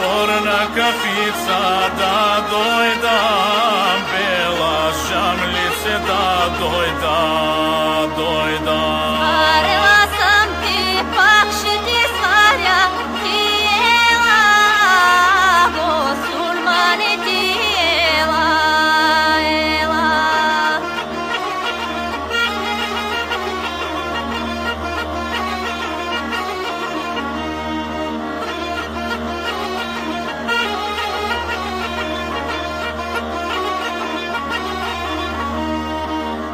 Морна кафица да дојдам, бела шамлице да дојдам, дојдам.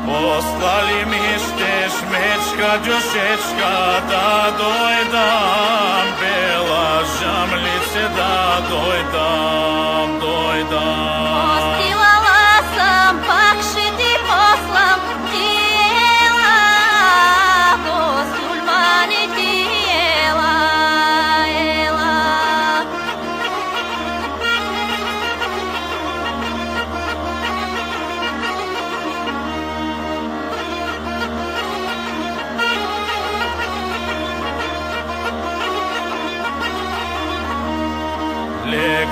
Остави ми ще шмечка, дюшечка, да дојдам, бела жамлице, да дојдам, дојдам.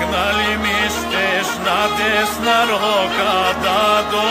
Εγναλιμίστες να τες να ροκατά το